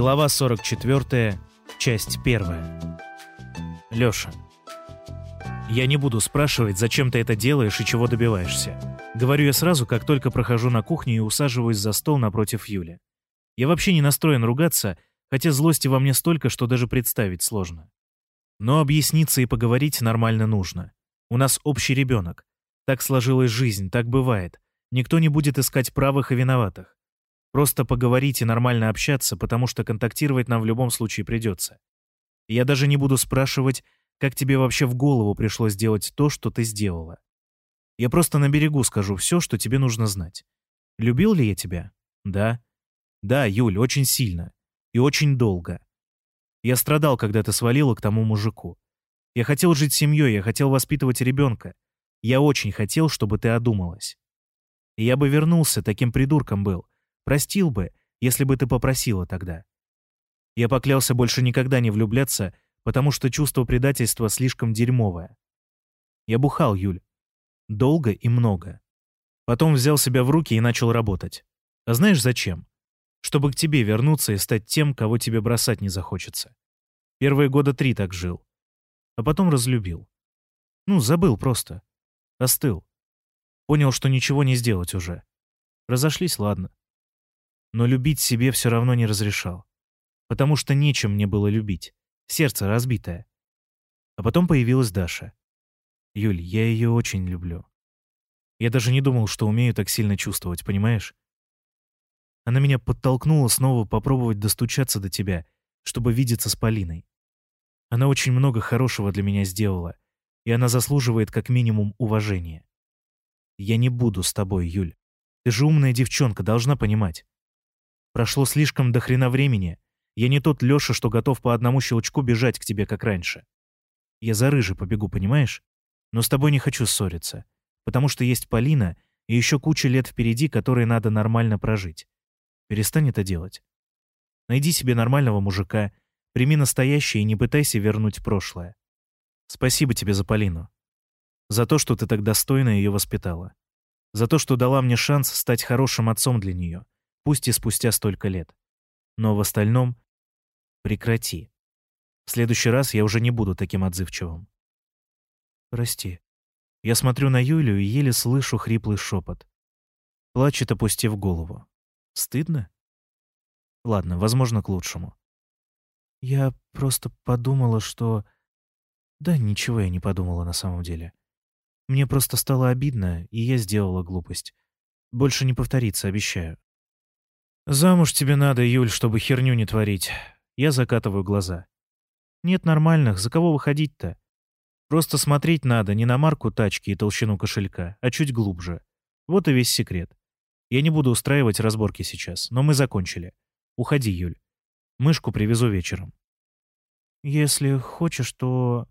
Глава 44, часть 1. Лёша. Я не буду спрашивать, зачем ты это делаешь и чего добиваешься. Говорю я сразу, как только прохожу на кухню и усаживаюсь за стол напротив Юли. Я вообще не настроен ругаться, хотя злости во мне столько, что даже представить сложно. Но объясниться и поговорить нормально нужно. У нас общий ребенок. Так сложилась жизнь, так бывает. Никто не будет искать правых и виноватых. Просто поговорить и нормально общаться, потому что контактировать нам в любом случае придется. Я даже не буду спрашивать, как тебе вообще в голову пришло сделать то, что ты сделала. Я просто на берегу скажу все, что тебе нужно знать. Любил ли я тебя? Да. Да, Юль, очень сильно. И очень долго. Я страдал, когда ты свалила к тому мужику. Я хотел жить семьей, я хотел воспитывать ребенка. Я очень хотел, чтобы ты одумалась. И я бы вернулся, таким придурком был. Простил бы, если бы ты попросила тогда. Я поклялся больше никогда не влюбляться, потому что чувство предательства слишком дерьмовое. Я бухал, Юль. Долго и много. Потом взял себя в руки и начал работать. А знаешь зачем? Чтобы к тебе вернуться и стать тем, кого тебе бросать не захочется. Первые года три так жил. А потом разлюбил. Ну, забыл просто. Остыл. Понял, что ничего не сделать уже. Разошлись, ладно но любить себе все равно не разрешал. Потому что нечем мне было любить. Сердце разбитое. А потом появилась Даша. Юль, я ее очень люблю. Я даже не думал, что умею так сильно чувствовать, понимаешь? Она меня подтолкнула снова попробовать достучаться до тебя, чтобы видеться с Полиной. Она очень много хорошего для меня сделала, и она заслуживает как минимум уважения. Я не буду с тобой, Юль. Ты же умная девчонка, должна понимать. Прошло слишком до хрена времени. Я не тот Лёша, что готов по одному щелчку бежать к тебе, как раньше. Я за рыжий побегу, понимаешь? Но с тобой не хочу ссориться. Потому что есть Полина и еще куча лет впереди, которые надо нормально прожить. Перестань это делать. Найди себе нормального мужика, прими настоящее и не пытайся вернуть прошлое. Спасибо тебе за Полину. За то, что ты так достойно ее воспитала. За то, что дала мне шанс стать хорошим отцом для нее пусть и спустя столько лет. Но в остальном прекрати. В следующий раз я уже не буду таким отзывчивым. Прости. Я смотрю на Юлю и еле слышу хриплый шепот. Плачет, опустив голову. Стыдно? Ладно, возможно, к лучшему. Я просто подумала, что... Да ничего я не подумала на самом деле. Мне просто стало обидно, и я сделала глупость. Больше не повторится, обещаю. «Замуж тебе надо, Юль, чтобы херню не творить». Я закатываю глаза. «Нет нормальных, за кого выходить-то? Просто смотреть надо не на марку тачки и толщину кошелька, а чуть глубже. Вот и весь секрет. Я не буду устраивать разборки сейчас, но мы закончили. Уходи, Юль. Мышку привезу вечером». «Если хочешь, то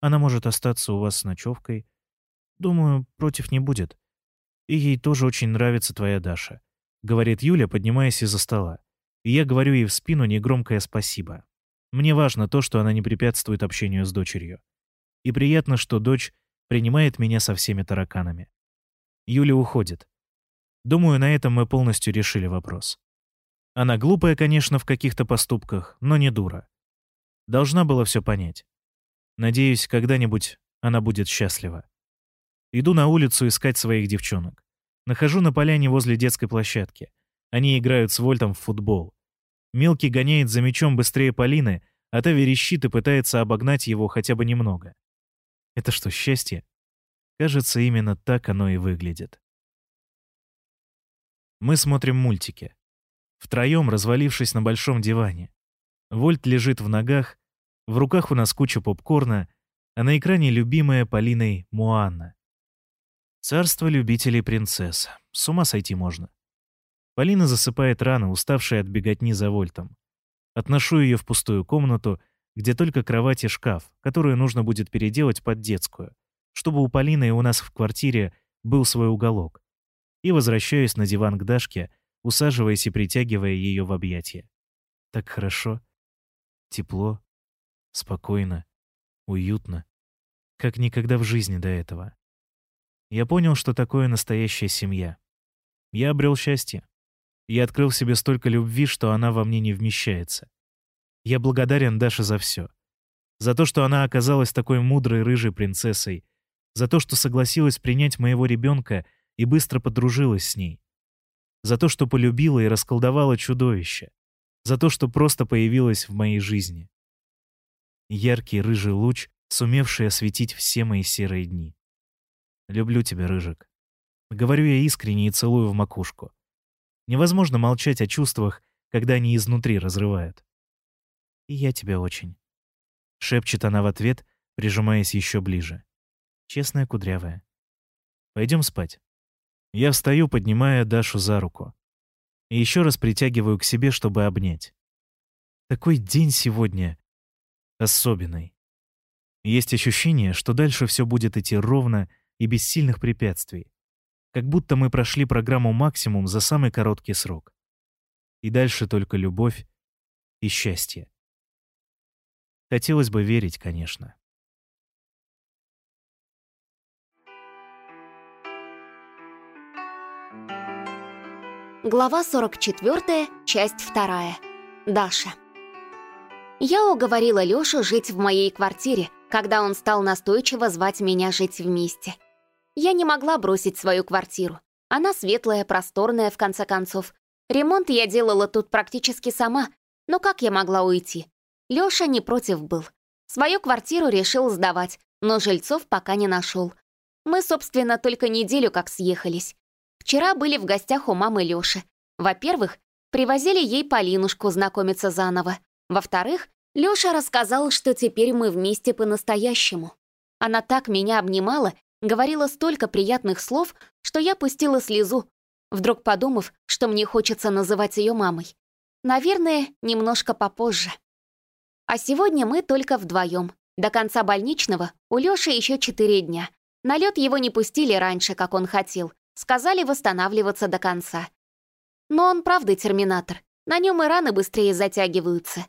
она может остаться у вас с ночевкой. Думаю, против не будет. И ей тоже очень нравится твоя Даша говорит Юля, поднимаясь из-за стола. И я говорю ей в спину негромкое спасибо. Мне важно то, что она не препятствует общению с дочерью. И приятно, что дочь принимает меня со всеми тараканами. Юля уходит. Думаю, на этом мы полностью решили вопрос. Она глупая, конечно, в каких-то поступках, но не дура. Должна была все понять. Надеюсь, когда-нибудь она будет счастлива. Иду на улицу искать своих девчонок. Нахожу на поляне возле детской площадки. Они играют с Вольтом в футбол. Мелкий гоняет за мячом быстрее Полины, а та верещит и пытается обогнать его хотя бы немного. Это что, счастье? Кажется, именно так оно и выглядит. Мы смотрим мультики. Втроем, развалившись на большом диване. Вольт лежит в ногах, в руках у нас куча попкорна, а на экране любимая Полиной Муанна. Царство любителей принцесс. С ума сойти можно. Полина засыпает рано, уставшая от беготни за вольтом. Отношу ее в пустую комнату, где только кровать и шкаф, которую нужно будет переделать под детскую, чтобы у Полины и у нас в квартире был свой уголок. И возвращаюсь на диван к Дашке, усаживаясь и притягивая ее в объятия. Так хорошо, тепло, спокойно, уютно, как никогда в жизни до этого. Я понял, что такое настоящая семья. Я обрел счастье. Я открыл в себе столько любви, что она во мне не вмещается. Я благодарен Даше за все. За то, что она оказалась такой мудрой рыжей принцессой. За то, что согласилась принять моего ребенка и быстро подружилась с ней. За то, что полюбила и расколдовала чудовище. За то, что просто появилась в моей жизни. Яркий рыжий луч, сумевший осветить все мои серые дни. Люблю тебя, Рыжик. Говорю я искренне и целую в макушку. Невозможно молчать о чувствах, когда они изнутри разрывают. И я тебя очень. Шепчет она в ответ, прижимаясь еще ближе. Честная кудрявая. Пойдем спать. Я встаю, поднимая Дашу за руку. И еще раз притягиваю к себе, чтобы обнять. Такой день сегодня особенный. Есть ощущение, что дальше все будет идти ровно и без сильных препятствий. Как будто мы прошли программу максимум за самый короткий срок. И дальше только любовь и счастье. Хотелось бы верить, конечно. Глава 44, часть 2. Даша. Я уговорила Лёшу жить в моей квартире, когда он стал настойчиво звать меня жить вместе. Я не могла бросить свою квартиру. Она светлая, просторная, в конце концов. Ремонт я делала тут практически сама, но как я могла уйти? Лёша не против был. Свою квартиру решил сдавать, но жильцов пока не нашел. Мы, собственно, только неделю как съехались. Вчера были в гостях у мамы Лёши. Во-первых, привозили ей Полинушку знакомиться заново. Во-вторых, Лёша рассказал, что теперь мы вместе по-настоящему. Она так меня обнимала говорила столько приятных слов, что я пустила слезу, вдруг подумав, что мне хочется называть ее мамой. Наверное, немножко попозже. А сегодня мы только вдвоем. До конца больничного у Лёши еще четыре дня. На лед его не пустили раньше, как он хотел. Сказали восстанавливаться до конца. Но он правда терминатор. На нем и раны быстрее затягиваются.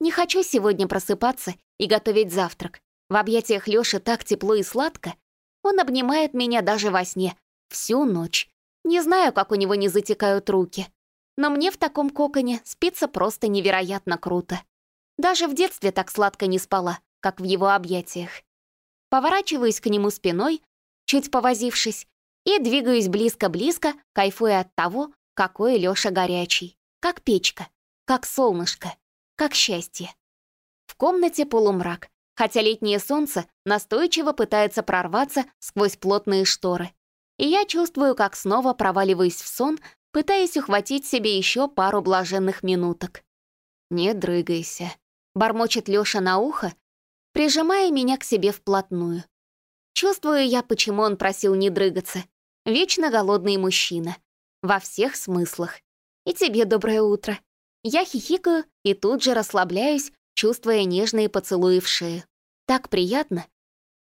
Не хочу сегодня просыпаться и готовить завтрак. В объятиях Лёши так тепло и сладко, он обнимает меня даже во сне. Всю ночь. Не знаю, как у него не затекают руки. Но мне в таком коконе спится просто невероятно круто. Даже в детстве так сладко не спала, как в его объятиях. Поворачиваюсь к нему спиной, чуть повозившись, и двигаюсь близко-близко, кайфуя от того, какой Лёша горячий. Как печка, как солнышко, как счастье. В комнате полумрак, хотя летнее солнце настойчиво пытается прорваться сквозь плотные шторы. И я чувствую, как снова проваливаюсь в сон, пытаясь ухватить себе еще пару блаженных минуток. «Не дрыгайся», — бормочет Лёша на ухо, прижимая меня к себе вплотную. Чувствую я, почему он просил не дрыгаться. Вечно голодный мужчина. Во всех смыслах. И тебе доброе утро. Я хихикаю и тут же расслабляюсь, чувствуя нежные поцелуи в шею. Так приятно.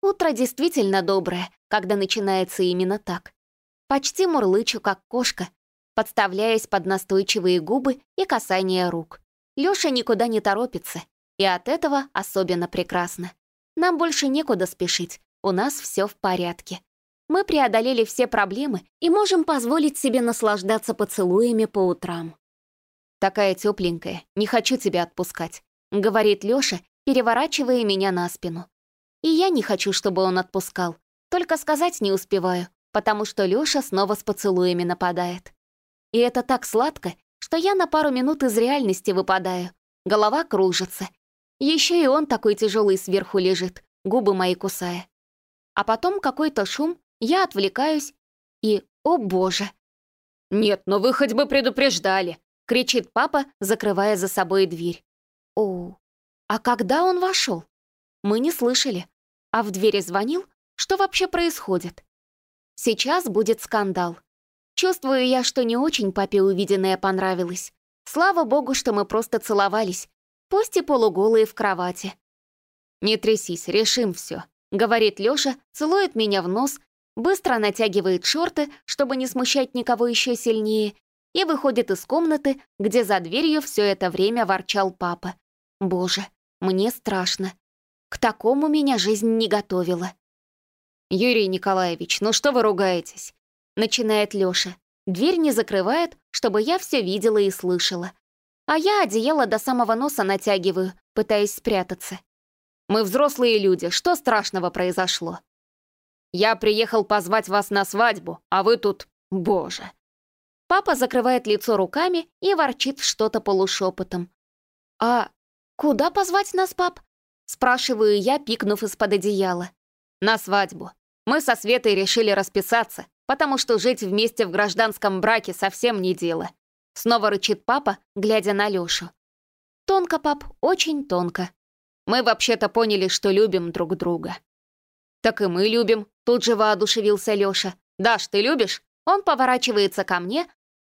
Утро действительно доброе, когда начинается именно так. Почти мурлычу, как кошка, подставляясь под настойчивые губы и касание рук. Лёша никуда не торопится, и от этого особенно прекрасно. Нам больше некуда спешить, у нас все в порядке. Мы преодолели все проблемы и можем позволить себе наслаждаться поцелуями по утрам. Такая тепленькая, не хочу тебя отпускать. — говорит Лёша, переворачивая меня на спину. И я не хочу, чтобы он отпускал. Только сказать не успеваю, потому что Лёша снова с поцелуями нападает. И это так сладко, что я на пару минут из реальности выпадаю. Голова кружится. Еще и он такой тяжелый сверху лежит, губы мои кусая. А потом какой-то шум, я отвлекаюсь и, о боже. «Нет, ну вы хоть бы предупреждали!» — кричит папа, закрывая за собой дверь. О, а когда он вошел? Мы не слышали. А в двери звонил? Что вообще происходит? Сейчас будет скандал. Чувствую я, что не очень папе увиденное понравилось. Слава богу, что мы просто целовались, пусть и полуголые в кровати. «Не трясись, решим все, говорит Лёша, целует меня в нос, быстро натягивает шорты, чтобы не смущать никого еще сильнее, и выходит из комнаты, где за дверью все это время ворчал папа. Боже, мне страшно. К такому меня жизнь не готовила. «Юрий Николаевич, ну что вы ругаетесь?» Начинает Лёша. Дверь не закрывает, чтобы я все видела и слышала. А я одеяло до самого носа натягиваю, пытаясь спрятаться. Мы взрослые люди, что страшного произошло? Я приехал позвать вас на свадьбу, а вы тут... Боже. Папа закрывает лицо руками и ворчит что-то полушепотом. «А куда позвать нас, пап?» Спрашиваю я, пикнув из-под одеяла. «На свадьбу. Мы со Светой решили расписаться, потому что жить вместе в гражданском браке совсем не дело. Снова рычит папа, глядя на Лёшу. Тонко, пап, очень тонко. Мы вообще-то поняли, что любим друг друга. Так и мы любим, тут же воодушевился Лёша. Даш, ты любишь? Он поворачивается ко мне,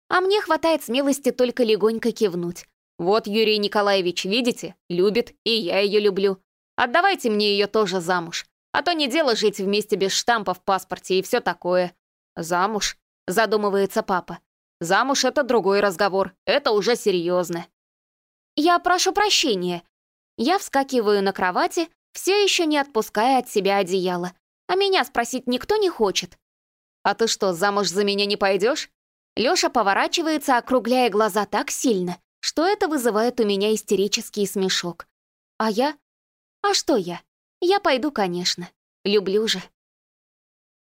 а мне хватает смелости только легонько кивнуть. Вот Юрий Николаевич, видите, любит, и я ее люблю. Отдавайте мне ее тоже замуж. А то не дело жить вместе без штампа в паспорте и все такое. «Замуж?» — задумывается папа. «Замуж — это другой разговор, это уже серьезно». «Я прошу прощения». Я вскакиваю на кровати, все еще не отпуская от себя одеяло. А меня спросить никто не хочет. «А ты что, замуж за меня не пойдешь? Лёша поворачивается, округляя глаза так сильно, что это вызывает у меня истерический смешок. А я? А что я? Я пойду, конечно. Люблю же.